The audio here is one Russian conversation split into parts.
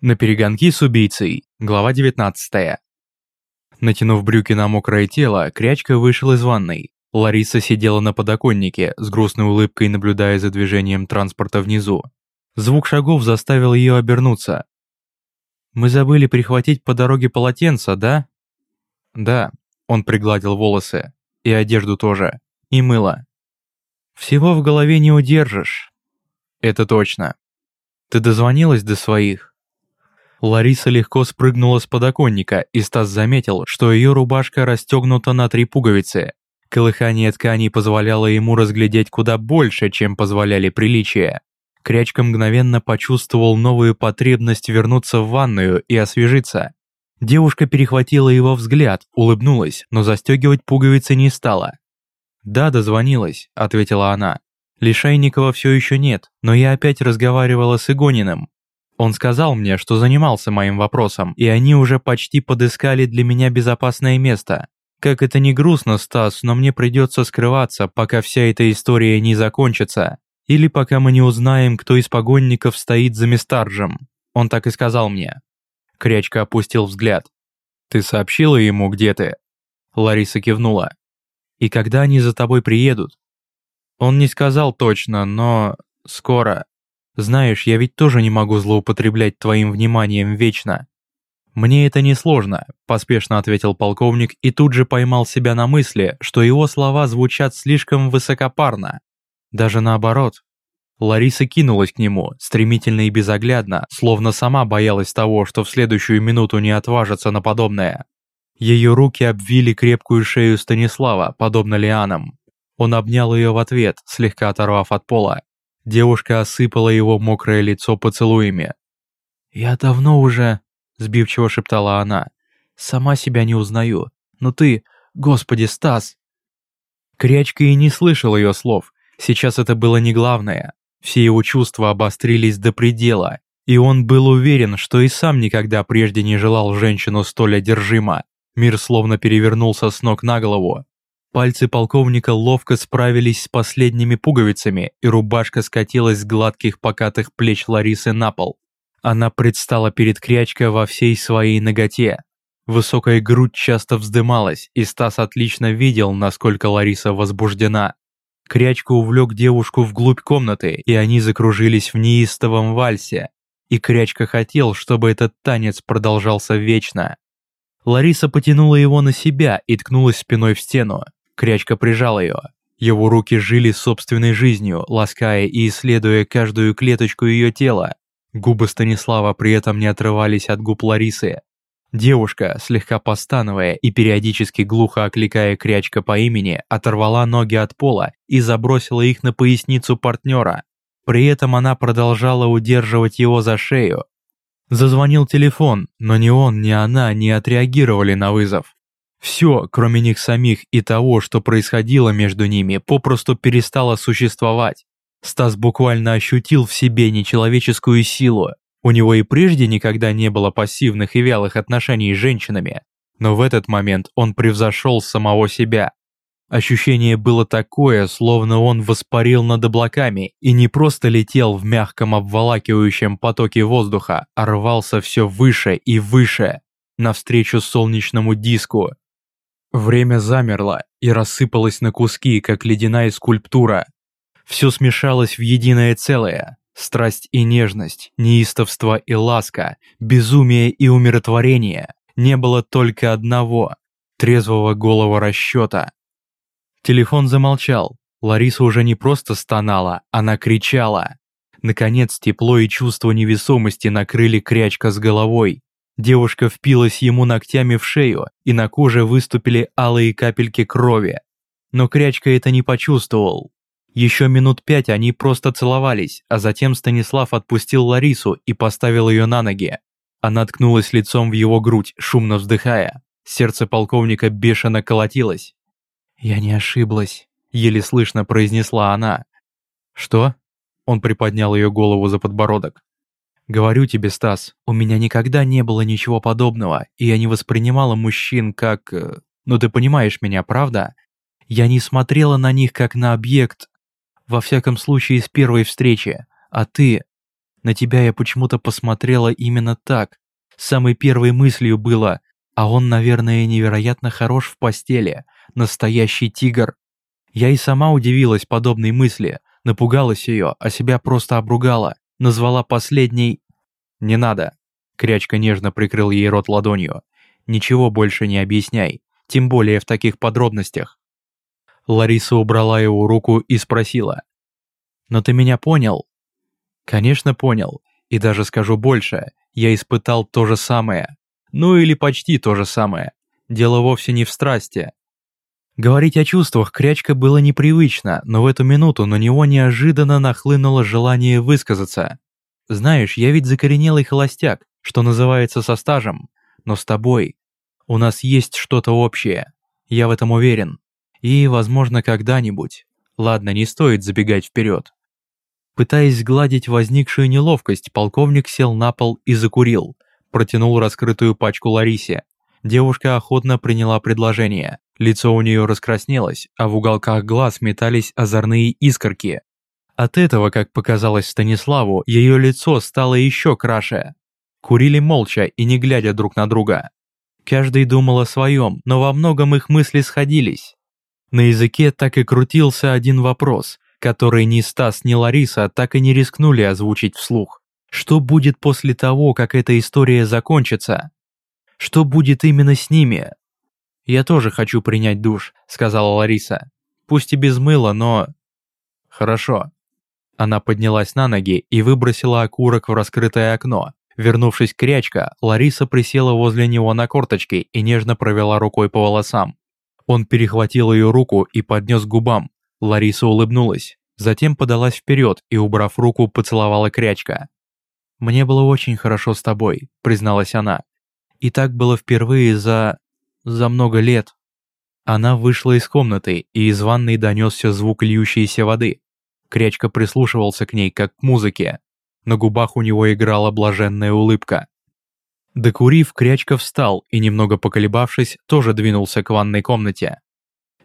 На перегонки с убийцей. Глава 19. Натянув брюки на мокрое тело, Крячка вышел из ванной. Лариса сидела на подоконнике, с грустной улыбкой наблюдая за движением транспорта внизу. Звук шагов заставил ее обернуться. «Мы забыли прихватить по дороге полотенца, да?» «Да», — он пригладил волосы. «И одежду тоже. И мыло». «Всего в голове не удержишь». «Это точно». «Ты дозвонилась до своих?» Лариса легко спрыгнула с подоконника, и Стас заметил, что ее рубашка расстегнута на три пуговицы. Колыхание ткани позволяло ему разглядеть куда больше, чем позволяли приличия. Крячка мгновенно почувствовал новую потребность вернуться в ванную и освежиться. Девушка перехватила его взгляд, улыбнулась, но застегивать пуговицы не стала. «Да, дозвонилась», — ответила она. «Лишайникова все еще нет, но я опять разговаривала с Игониным. Он сказал мне, что занимался моим вопросом, и они уже почти подыскали для меня безопасное место. Как это не грустно, Стас, но мне придется скрываться, пока вся эта история не закончится. Или пока мы не узнаем, кто из погонников стоит за Мистарджем. Он так и сказал мне. Крячка опустил взгляд. «Ты сообщила ему, где ты?» Лариса кивнула. «И когда они за тобой приедут?» Он не сказал точно, но... скоро. Знаешь, я ведь тоже не могу злоупотреблять твоим вниманием вечно». «Мне это несложно», – поспешно ответил полковник и тут же поймал себя на мысли, что его слова звучат слишком высокопарно. Даже наоборот. Лариса кинулась к нему, стремительно и безоглядно, словно сама боялась того, что в следующую минуту не отважится на подобное. Ее руки обвили крепкую шею Станислава, подобно лианам. Он обнял ее в ответ, слегка оторвав от пола. Девушка осыпала его мокрое лицо поцелуями. «Я давно уже...» — сбивчиво шептала она. «Сама себя не узнаю. Но ты... Господи, Стас!» Крячка и не слышал ее слов. Сейчас это было не главное. Все его чувства обострились до предела, и он был уверен, что и сам никогда прежде не желал женщину столь одержимо. Мир словно перевернулся с ног на голову, Пальцы полковника ловко справились с последними пуговицами, и рубашка скатилась с гладких покатых плеч Ларисы на пол. Она предстала перед Крячко во всей своей ноготе. Высокая грудь часто вздымалась, и Стас отлично видел, насколько Лариса возбуждена. Крячка увлек девушку вглубь комнаты, и они закружились в неистовом вальсе. И Крячка хотел, чтобы этот танец продолжался вечно. Лариса потянула его на себя и ткнулась спиной в стену. Крячка прижал ее. Его руки жили собственной жизнью, лаская и исследуя каждую клеточку ее тела. Губы Станислава при этом не отрывались от губ Ларисы. Девушка, слегка постановая и периодически глухо окликая Крячка по имени, оторвала ноги от пола и забросила их на поясницу партнера. При этом она продолжала удерживать его за шею. Зазвонил телефон, но ни он, ни она не отреагировали на вызов. Все, кроме них самих и того, что происходило между ними, попросту перестало существовать. Стас буквально ощутил в себе нечеловеческую силу. У него и прежде никогда не было пассивных и вялых отношений с женщинами, но в этот момент он превзошел самого себя. Ощущение было такое, словно он воспарил над облаками и не просто летел в мягком обволакивающем потоке воздуха, а рвался все выше и выше, навстречу солнечному диску, Время замерло и рассыпалось на куски, как ледяная скульптура. Все смешалось в единое целое. Страсть и нежность, неистовство и ласка, безумие и умиротворение. Не было только одного – трезвого голого расчета. Телефон замолчал. Лариса уже не просто стонала, она кричала. Наконец тепло и чувство невесомости накрыли крячка с головой. Девушка впилась ему ногтями в шею, и на коже выступили алые капельки крови. Но Крячка это не почувствовал. Еще минут пять они просто целовались, а затем Станислав отпустил Ларису и поставил ее на ноги. Она ткнулась лицом в его грудь, шумно вздыхая. Сердце полковника бешено колотилось. «Я не ошиблась», — еле слышно произнесла она. «Что?» Он приподнял ее голову за подбородок. Говорю тебе, Стас, у меня никогда не было ничего подобного, и я не воспринимала мужчин как... Э, ну ты понимаешь меня, правда? Я не смотрела на них как на объект, во всяком случае с первой встречи, а ты... На тебя я почему-то посмотрела именно так. Самой первой мыслью было, а он, наверное, невероятно хорош в постели, настоящий тигр. Я и сама удивилась подобной мысли, напугалась ее, а себя просто обругала, назвала последней... «Не надо!» Крячка нежно прикрыл ей рот ладонью. «Ничего больше не объясняй, тем более в таких подробностях». Лариса убрала его руку и спросила. «Но ты меня понял?» «Конечно понял, и даже скажу больше, я испытал то же самое. Ну или почти то же самое. Дело вовсе не в страсти, Говорить о чувствах Крячка было непривычно, но в эту минуту на него неожиданно нахлынуло желание высказаться. «Знаешь, я ведь закоренелый холостяк, что называется со стажем, но с тобой. У нас есть что-то общее, я в этом уверен. И, возможно, когда-нибудь. Ладно, не стоит забегать вперед». Пытаясь сгладить возникшую неловкость, полковник сел на пол и закурил, протянул раскрытую пачку Ларисе. Девушка охотно приняла предложение. Лицо у нее раскраснелось, а в уголках глаз метались озорные искорки. От этого, как показалось Станиславу, ее лицо стало еще краше. Курили молча и не глядя друг на друга. Каждый думал о своем, но во многом их мысли сходились. На языке так и крутился один вопрос, который ни Стас, ни Лариса так и не рискнули озвучить вслух. Что будет после того, как эта история закончится? Что будет именно с ними? «Я тоже хочу принять душ», — сказала Лариса. «Пусть и без мыла, но...» «Хорошо». Она поднялась на ноги и выбросила окурок в раскрытое окно. Вернувшись к крячка, Лариса присела возле него на корточки и нежно провела рукой по волосам. Он перехватил ее руку и поднес к губам. Лариса улыбнулась, затем подалась вперед и, убрав руку, поцеловала крячка. «Мне было очень хорошо с тобой», — призналась она. «И так было впервые за за много лет. Она вышла из комнаты, и из ванной донесся звук льющейся воды. Крячка прислушивался к ней, как к музыке. На губах у него играла блаженная улыбка. Докурив, Крячка встал и, немного поколебавшись, тоже двинулся к ванной комнате.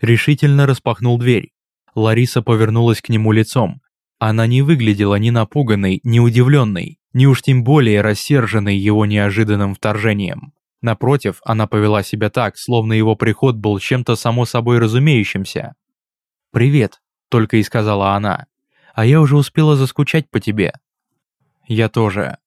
Решительно распахнул дверь. Лариса повернулась к нему лицом. Она не выглядела ни напуганной, ни удивленной, ни уж тем более рассерженной его неожиданным вторжением. Напротив, она повела себя так, словно его приход был чем-то само собой разумеющимся. «Привет», — только и сказала она. «А я уже успела заскучать по тебе». «Я тоже».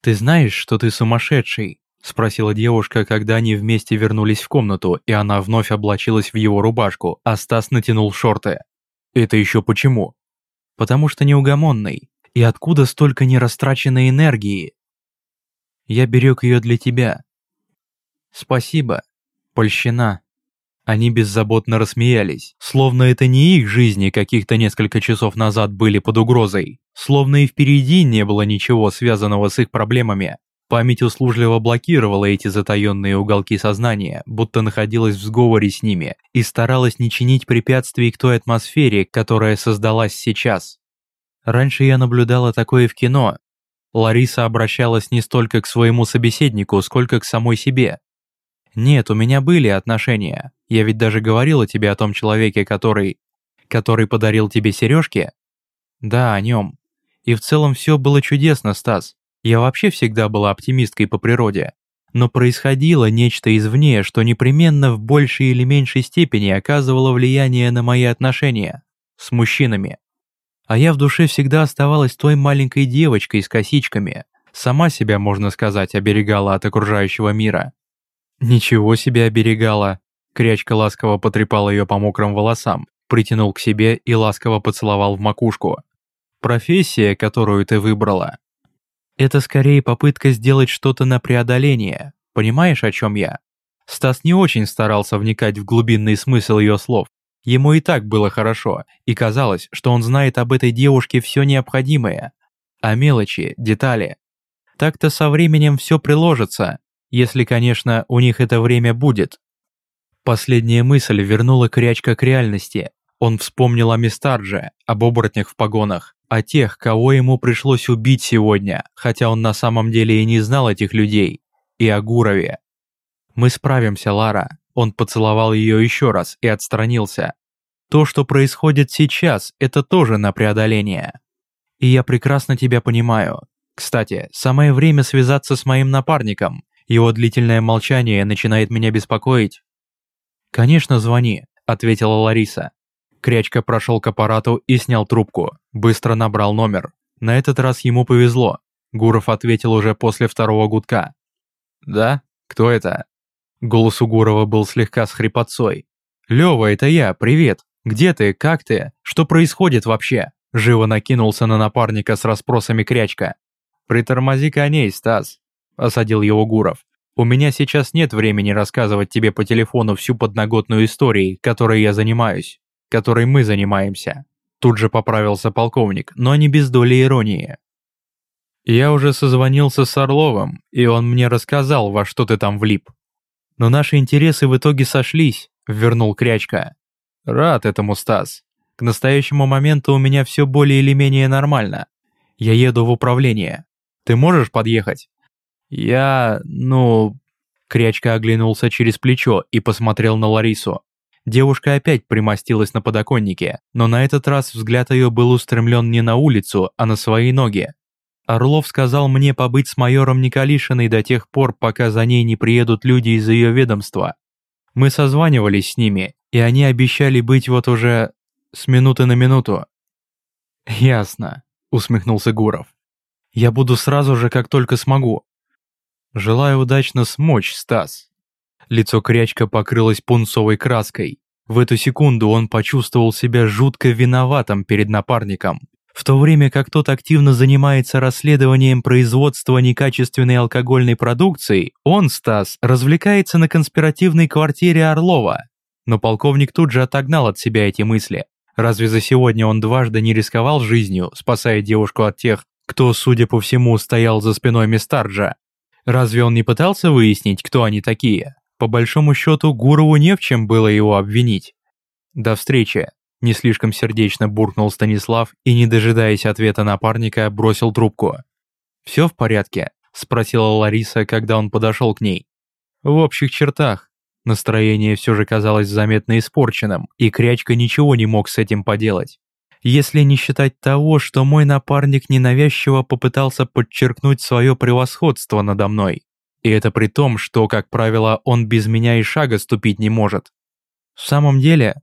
«Ты знаешь, что ты сумасшедший?» — спросила девушка, когда они вместе вернулись в комнату, и она вновь облачилась в его рубашку, а Стас натянул шорты. «Это еще почему?» «Потому что неугомонный. И откуда столько нерастраченной энергии?» «Я берег ее для тебя, «Спасибо. Польщина». Они беззаботно рассмеялись, словно это не их жизни каких-то несколько часов назад были под угрозой, словно и впереди не было ничего связанного с их проблемами. Память услужливо блокировала эти затаенные уголки сознания, будто находилась в сговоре с ними, и старалась не чинить препятствий к той атмосфере, которая создалась сейчас. Раньше я наблюдала такое в кино. Лариса обращалась не столько к своему собеседнику, сколько к самой себе. «Нет, у меня были отношения. Я ведь даже говорила тебе о том человеке, который... который подарил тебе сережки?» «Да, о нем. И в целом все было чудесно, Стас. Я вообще всегда была оптимисткой по природе. Но происходило нечто извне, что непременно в большей или меньшей степени оказывало влияние на мои отношения. С мужчинами. А я в душе всегда оставалась той маленькой девочкой с косичками. Сама себя, можно сказать, оберегала от окружающего мира. «Ничего себе оберегала!» Крячка ласково потрепал ее по мокрым волосам, притянул к себе и ласково поцеловал в макушку. «Профессия, которую ты выбрала, это скорее попытка сделать что-то на преодоление, понимаешь, о чем я?» Стас не очень старался вникать в глубинный смысл ее слов. Ему и так было хорошо, и казалось, что он знает об этой девушке все необходимое. А мелочи, детали. Так-то со временем все приложится, если, конечно, у них это время будет. Последняя мысль вернула Крячка к реальности. Он вспомнил о Мистардже, об оборотнях в погонах, о тех, кого ему пришлось убить сегодня, хотя он на самом деле и не знал этих людей, и о Гурове. «Мы справимся, Лара». Он поцеловал ее еще раз и отстранился. «То, что происходит сейчас, это тоже на преодоление. И я прекрасно тебя понимаю. Кстати, самое время связаться с моим напарником. Его длительное молчание начинает меня беспокоить. «Конечно, звони», — ответила Лариса. Крячка прошел к аппарату и снял трубку. Быстро набрал номер. На этот раз ему повезло. Гуров ответил уже после второго гудка. «Да? Кто это?» Голос у Гурова был слегка с хрипотцой. «Лёва, это я, привет! Где ты, как ты? Что происходит вообще?» Живо накинулся на напарника с расспросами Крячка. «Притормози коней, Стас», – осадил его Гуров. «У меня сейчас нет времени рассказывать тебе по телефону всю подноготную истории, которой я занимаюсь, которой мы занимаемся». Тут же поправился полковник, но не без доли иронии. «Я уже созвонился с Орловым, и он мне рассказал, во что ты там влип. Но наши интересы в итоге сошлись», – вернул Крячка. «Рад этому, Стас. К настоящему моменту у меня все более или менее нормально. Я еду в управление. Ты можешь подъехать?» «Я... ну...» Крячка оглянулся через плечо и посмотрел на Ларису. Девушка опять примостилась на подоконнике, но на этот раз взгляд ее был устремлен не на улицу, а на свои ноги. Орлов сказал мне побыть с майором Николишиной до тех пор, пока за ней не приедут люди из ее ведомства. Мы созванивались с ними, и они обещали быть вот уже с минуты на минуту. «Ясно», — усмехнулся Гуров. Я буду сразу же, как только смогу. Желаю удачно смочь, Стас. Лицо крячка покрылось пунцовой краской. В эту секунду он почувствовал себя жутко виноватым перед напарником. В то время как тот активно занимается расследованием производства некачественной алкогольной продукции, он, Стас, развлекается на конспиративной квартире Орлова. Но полковник тут же отогнал от себя эти мысли. Разве за сегодня он дважды не рисковал жизнью, спасая девушку от тех, кто, судя по всему, стоял за спиной Мистарджа. Разве он не пытался выяснить, кто они такие? По большому счету, Гурову не в чем было его обвинить. До встречи. Не слишком сердечно буркнул Станислав и, не дожидаясь ответа напарника, бросил трубку. «Все в порядке?» – спросила Лариса, когда он подошел к ней. «В общих чертах». Настроение все же казалось заметно испорченным, и Крячка ничего не мог с этим поделать если не считать того, что мой напарник ненавязчиво попытался подчеркнуть свое превосходство надо мной. И это при том, что, как правило, он без меня и шага ступить не может. В самом деле...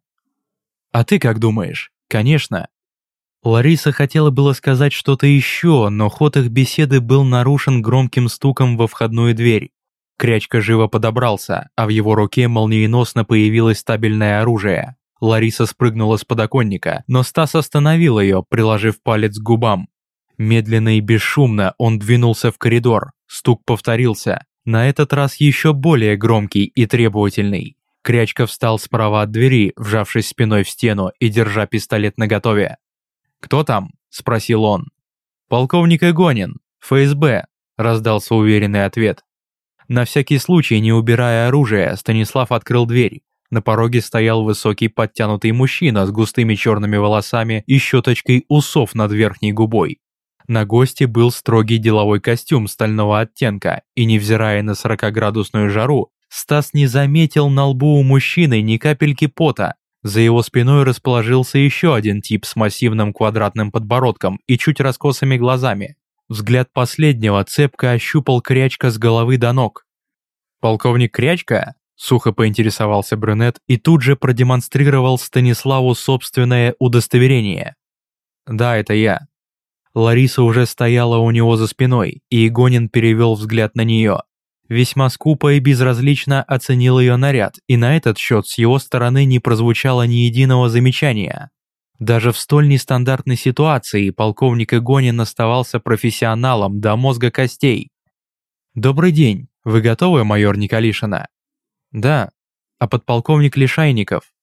А ты как думаешь? Конечно. Лариса хотела было сказать что-то еще, но ход их беседы был нарушен громким стуком во входную дверь. Крячка живо подобрался, а в его руке молниеносно появилось стабильное оружие. Лариса спрыгнула с подоконника, но Стас остановил ее, приложив палец к губам. Медленно и бесшумно он двинулся в коридор. Стук повторился, на этот раз еще более громкий и требовательный. Крячка встал справа от двери, вжавшись спиной в стену и держа пистолет наготове. «Кто там?» – спросил он. «Полковник Игонин, ФСБ», – раздался уверенный ответ. На всякий случай, не убирая оружие, Станислав открыл дверь. На пороге стоял высокий подтянутый мужчина с густыми черными волосами и щеточкой усов над верхней губой. На госте был строгий деловой костюм стального оттенка, и невзирая на 40-градусную жару, Стас не заметил на лбу у мужчины ни капельки пота. За его спиной расположился еще один тип с массивным квадратным подбородком и чуть раскосыми глазами. Взгляд последнего цепко ощупал Крячка с головы до ног. «Полковник Крячка?» Сухо поинтересовался брюнет и тут же продемонстрировал Станиславу собственное удостоверение. «Да, это я». Лариса уже стояла у него за спиной, и Игонин перевел взгляд на нее. Весьма скупо и безразлично оценил ее наряд, и на этот счет с его стороны не прозвучало ни единого замечания. Даже в столь нестандартной ситуации полковник Игонин оставался профессионалом до мозга костей. «Добрый день, вы готовы, майор Николишина?» «Да, а подполковник Лишайников?»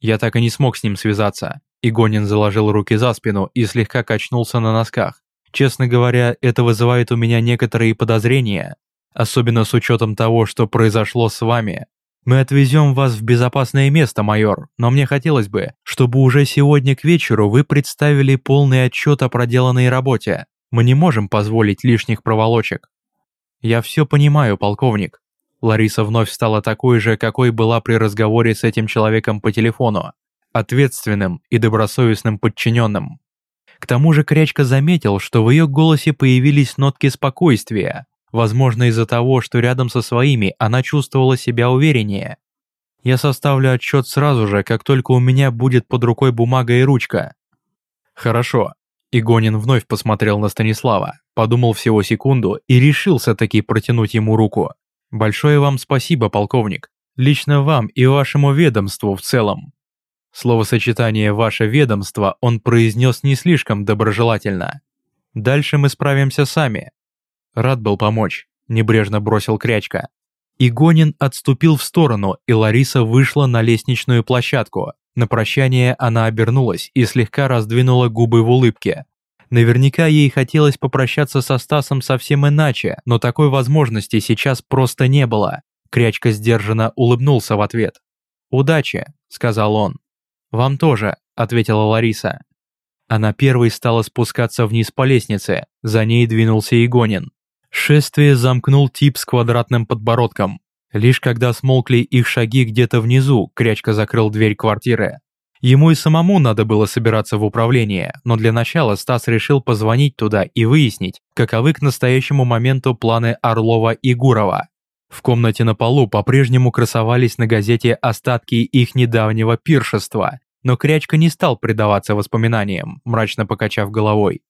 Я так и не смог с ним связаться. Игонин заложил руки за спину и слегка качнулся на носках. Честно говоря, это вызывает у меня некоторые подозрения, особенно с учетом того, что произошло с вами. Мы отвезем вас в безопасное место, майор, но мне хотелось бы, чтобы уже сегодня к вечеру вы представили полный отчет о проделанной работе. Мы не можем позволить лишних проволочек. Я все понимаю, полковник, Лариса вновь стала такой же, какой была при разговоре с этим человеком по телефону, ответственным и добросовестным подчиненным. К тому же Крячка заметил, что в ее голосе появились нотки спокойствия, возможно из-за того, что рядом со своими она чувствовала себя увереннее. «Я составлю отчет сразу же, как только у меня будет под рукой бумага и ручка». «Хорошо». Игонин вновь посмотрел на Станислава, подумал всего секунду и решился таки протянуть ему руку. «Большое вам спасибо, полковник. Лично вам и вашему ведомству в целом». Словосочетание «ваше ведомство» он произнес не слишком доброжелательно. «Дальше мы справимся сами». Рад был помочь, небрежно бросил Крячка. Игонин отступил в сторону, и Лариса вышла на лестничную площадку. На прощание она обернулась и слегка раздвинула губы в улыбке. Наверняка ей хотелось попрощаться со Стасом совсем иначе, но такой возможности сейчас просто не было. Крячка сдержанно улыбнулся в ответ. «Удачи», — сказал он. «Вам тоже», — ответила Лариса. Она первой стала спускаться вниз по лестнице, за ней двинулся Игонин. Шествие замкнул тип с квадратным подбородком. Лишь когда смолкли их шаги где-то внизу, Крячка закрыл дверь квартиры. Ему и самому надо было собираться в управление, но для начала Стас решил позвонить туда и выяснить, каковы к настоящему моменту планы Орлова и Гурова. В комнате на полу по-прежнему красовались на газете остатки их недавнего пиршества, но Крячка не стал предаваться воспоминаниям, мрачно покачав головой.